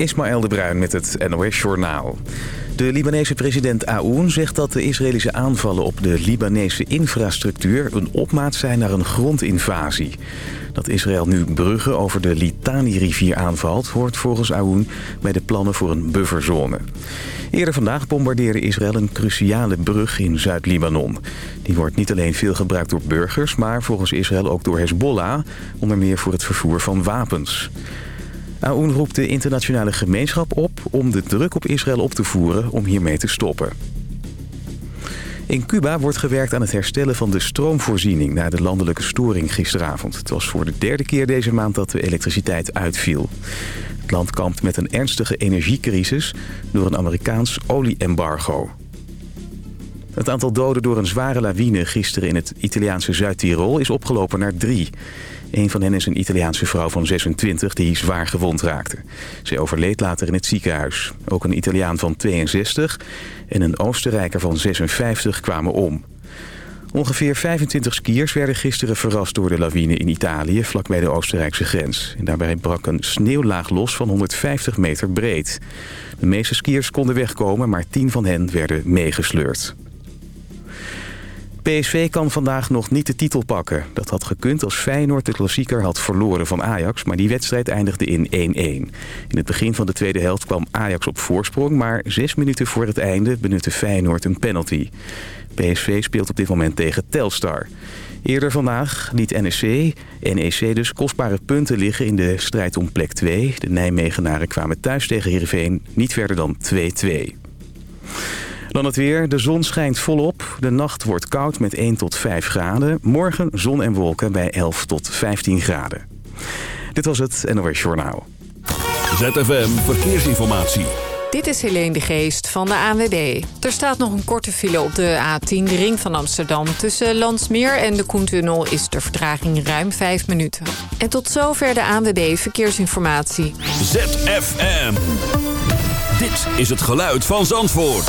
Ismaël de Bruin met het NOS Journaal. De Libanese president Aoun zegt dat de Israëlische aanvallen op de Libanese infrastructuur... een opmaat zijn naar een grondinvasie. Dat Israël nu bruggen over de Litani-rivier aanvalt... hoort volgens Aoun bij de plannen voor een bufferzone. Eerder vandaag bombardeerde Israël een cruciale brug in Zuid-Libanon. Die wordt niet alleen veel gebruikt door burgers... maar volgens Israël ook door Hezbollah... onder meer voor het vervoer van wapens. Aoun roept de internationale gemeenschap op om de druk op Israël op te voeren om hiermee te stoppen. In Cuba wordt gewerkt aan het herstellen van de stroomvoorziening... na de landelijke storing gisteravond. Het was voor de derde keer deze maand dat de elektriciteit uitviel. Het land kampt met een ernstige energiecrisis... door een Amerikaans olieembargo. Het aantal doden door een zware lawine gisteren in het Italiaanse Zuid-Tirol... is opgelopen naar drie. Een van hen is een Italiaanse vrouw van 26 die zwaar gewond raakte. Ze overleed later in het ziekenhuis. Ook een Italiaan van 62 en een Oostenrijker van 56 kwamen om. Ongeveer 25 skiers werden gisteren verrast door de lawine in Italië... vlakbij de Oostenrijkse grens. En daarbij brak een sneeuwlaag los van 150 meter breed. De meeste skiers konden wegkomen, maar 10 van hen werden meegesleurd. PSV kan vandaag nog niet de titel pakken. Dat had gekund als Feyenoord de klassieker had verloren van Ajax... maar die wedstrijd eindigde in 1-1. In het begin van de tweede helft kwam Ajax op voorsprong... maar zes minuten voor het einde benutte Feyenoord een penalty. PSV speelt op dit moment tegen Telstar. Eerder vandaag liet NEC, NEC dus kostbare punten liggen in de strijd om plek 2. De Nijmegenaren kwamen thuis tegen Heerenveen niet verder dan 2-2. Dan het weer. De zon schijnt volop. De nacht wordt koud met 1 tot 5 graden. Morgen zon en wolken bij 11 tot 15 graden. Dit was het NOS Journaal. ZFM Verkeersinformatie. Dit is Helene de Geest van de ANWB. Er staat nog een korte file op de A10, de ring van Amsterdam. Tussen Landsmeer en de Koentunnel is de vertraging ruim 5 minuten. En tot zover de ANWB Verkeersinformatie. ZFM. Dit is het geluid van Zandvoort.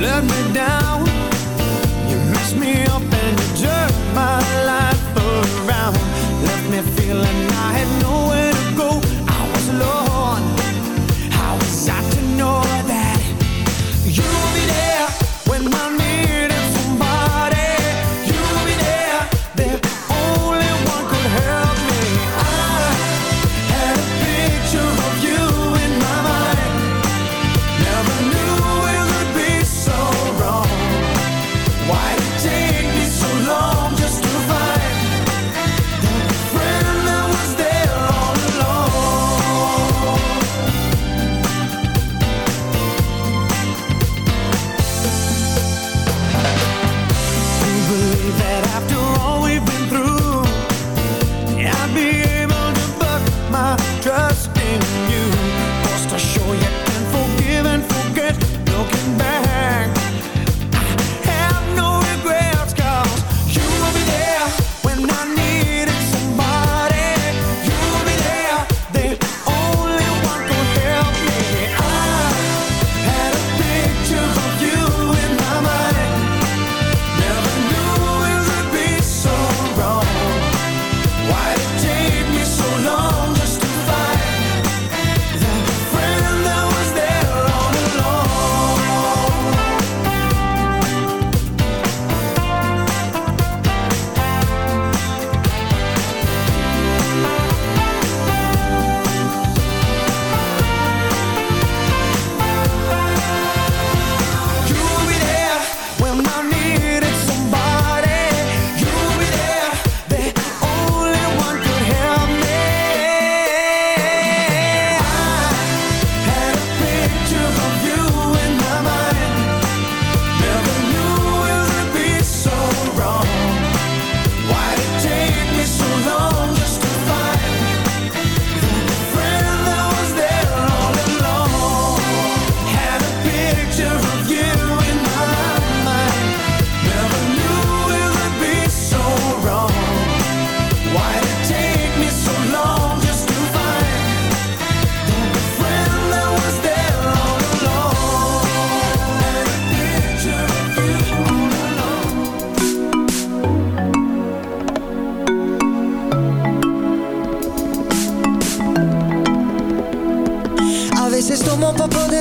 let me down.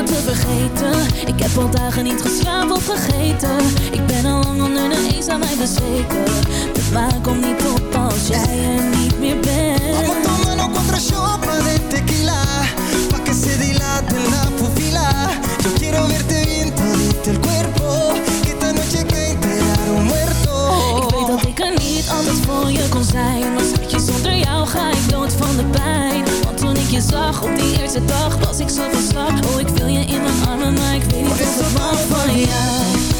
Jou te vergeten. Ik heb al dagen niet geslapen of vergeten Ik ben al lang onder de eens aan mij bezweken. De maan komt niet op als jij er niet meer bent. Vamos tomando contra chopa de tequila. Pa' que se dilate la pupila Yo quiero verte bien todito el cuerpo. Que esta noche que enterar un muerto. Ik weet dat ik er niet altijd voor je kon zijn. Maar schatje, zonder jou ga ik dood van de pijn toen ik je zag. Op die eerste dag Was ik zo van slag. Oh, ik wil je in mijn armen Maar ik weet niet of pa' van jou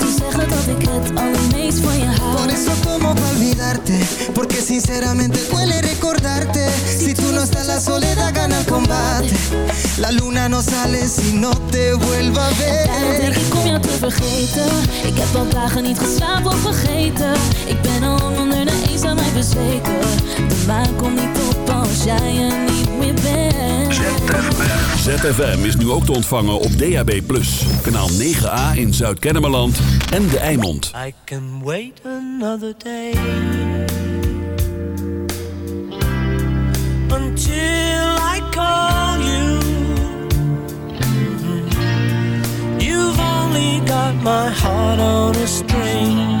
te dat ik het allermeest van je Por hou eso tomo pa' olvidarte? Porque sinceramente duele recordarte. Si tú no estás la soledad gana el combate. La luna no sale si no te vuelva a Daarom denk ver ik om jou te vergeten. Ik heb al dagen niet geslapen of vergeten. Ik ben al onder de aan mij bezweken De maan komt niet op als jij er niet meer bent ZFM is nu ook te ontvangen op DAB+. Kanaal 9A in Zuid-Kennemerland en De Eimond. I can wait another day until I call you. You've only got my heart on a string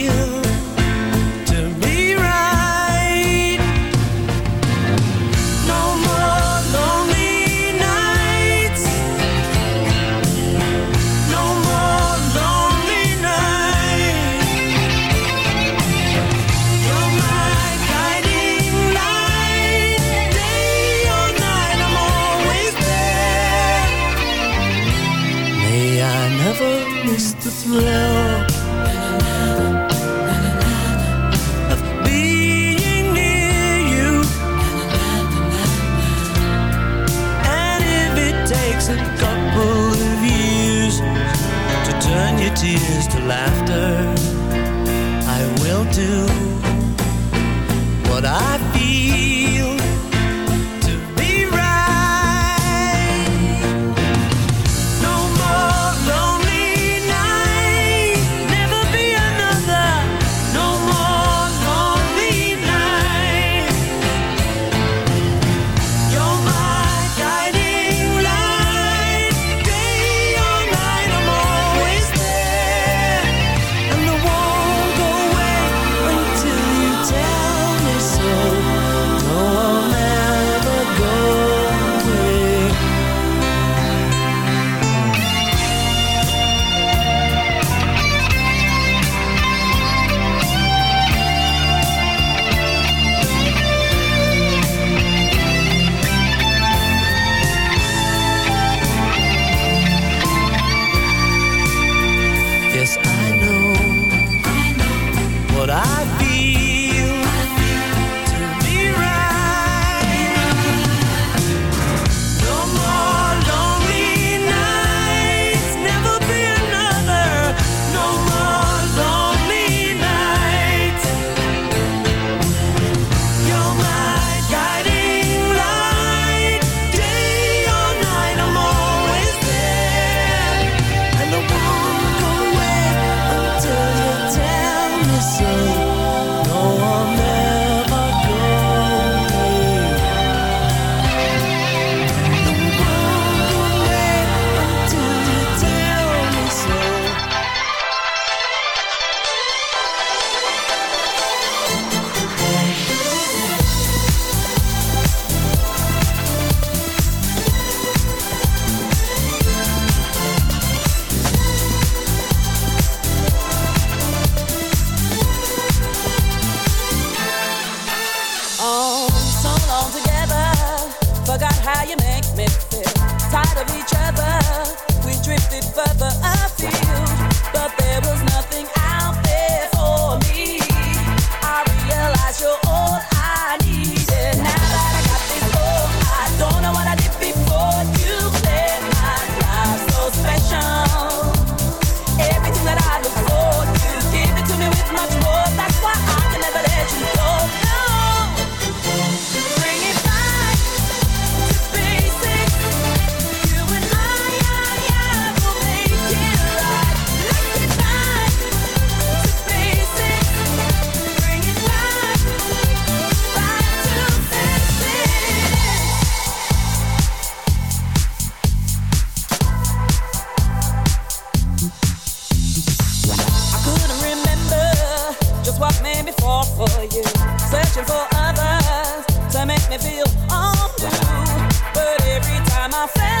my family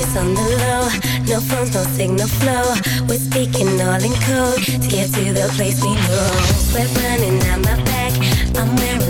This on the low, no phones, no signal flow. We're speaking all in code to get to the place we know. Sweat running down my back, I'm wearing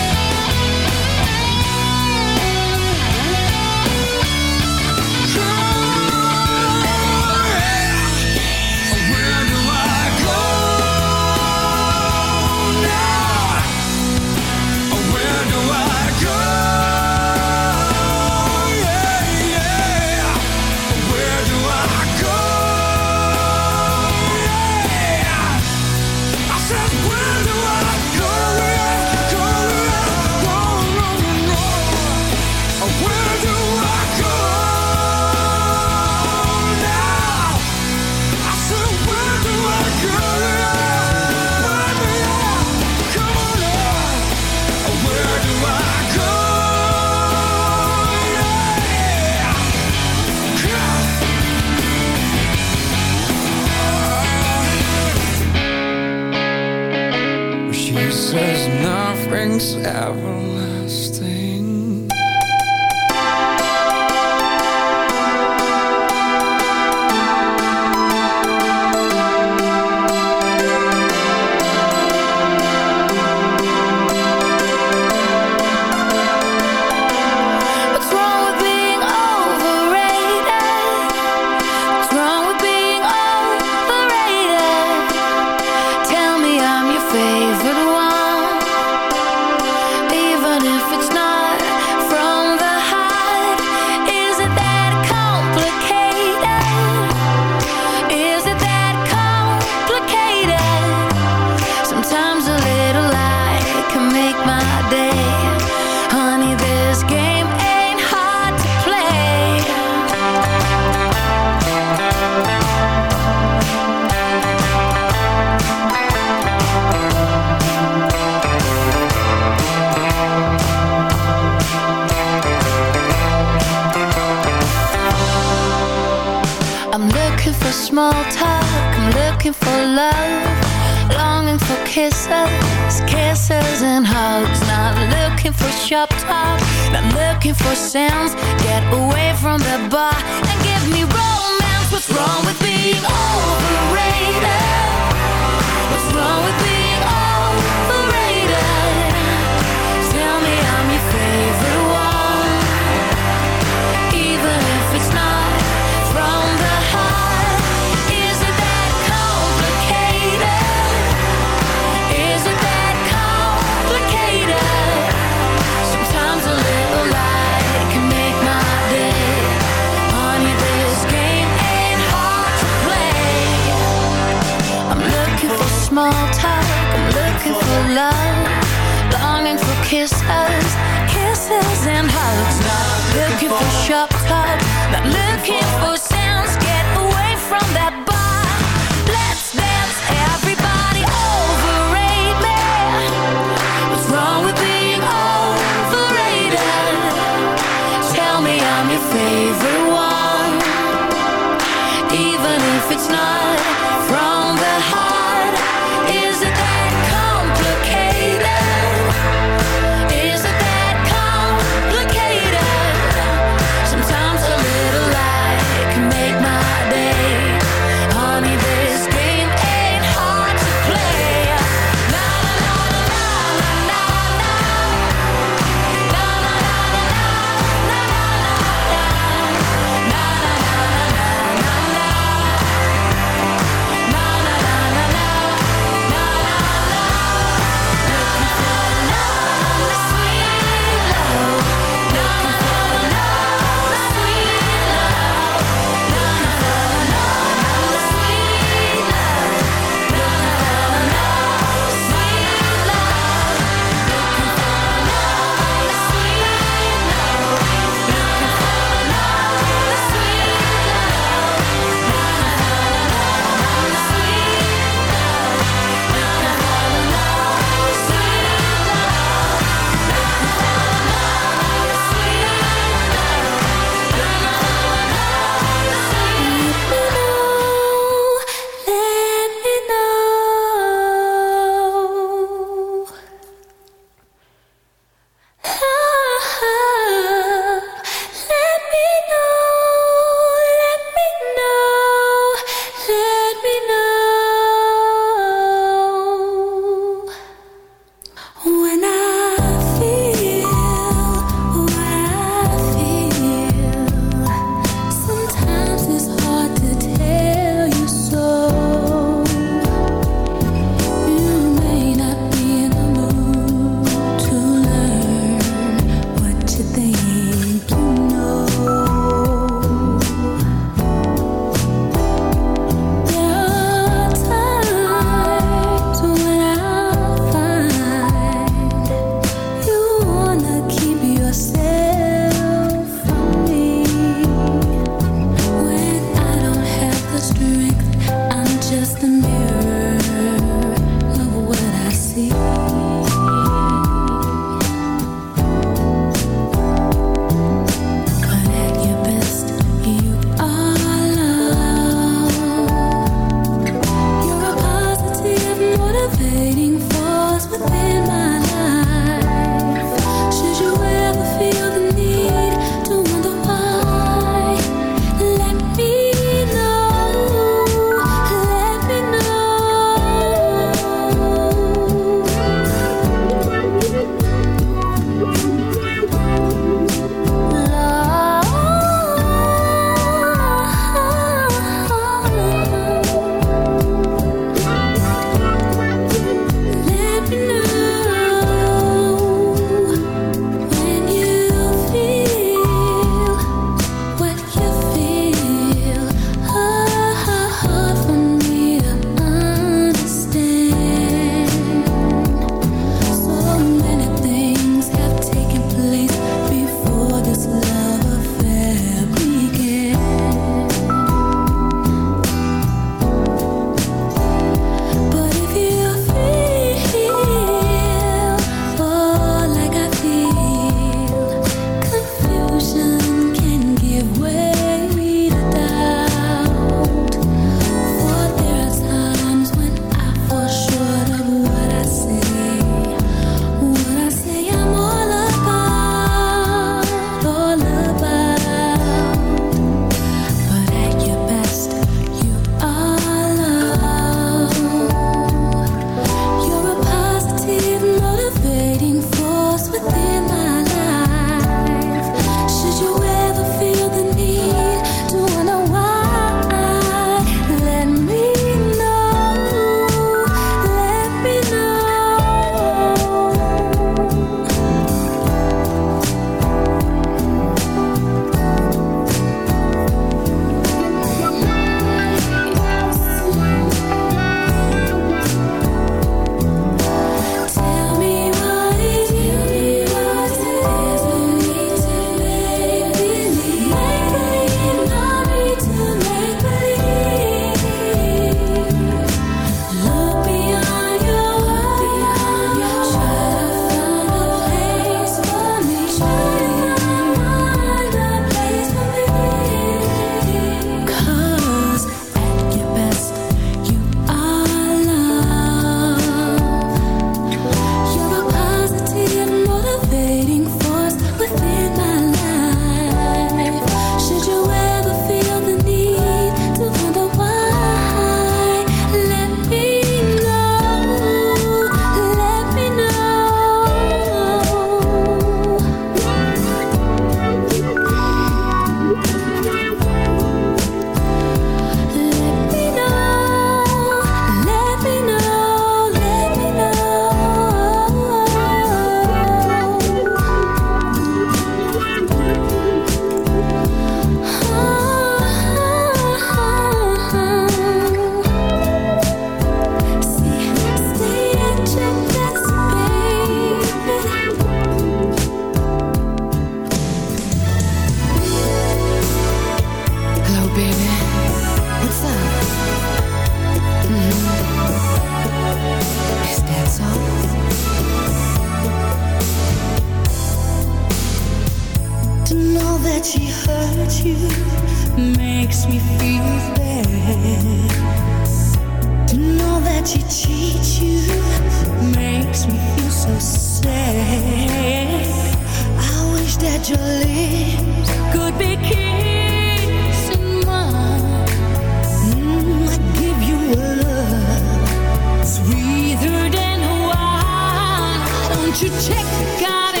Don't you check out and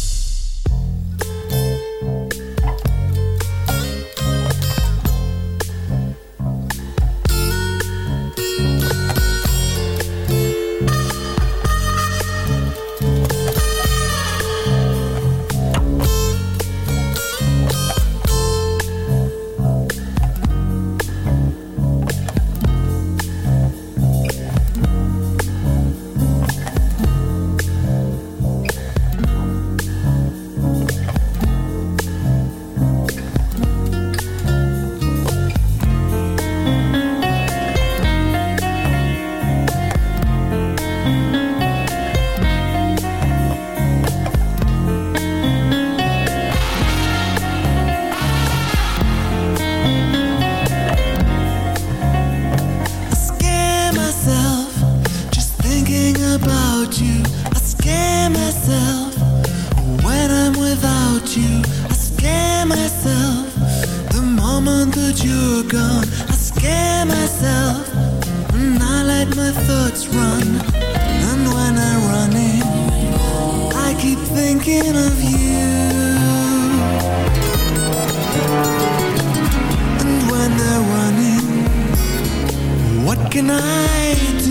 can I do?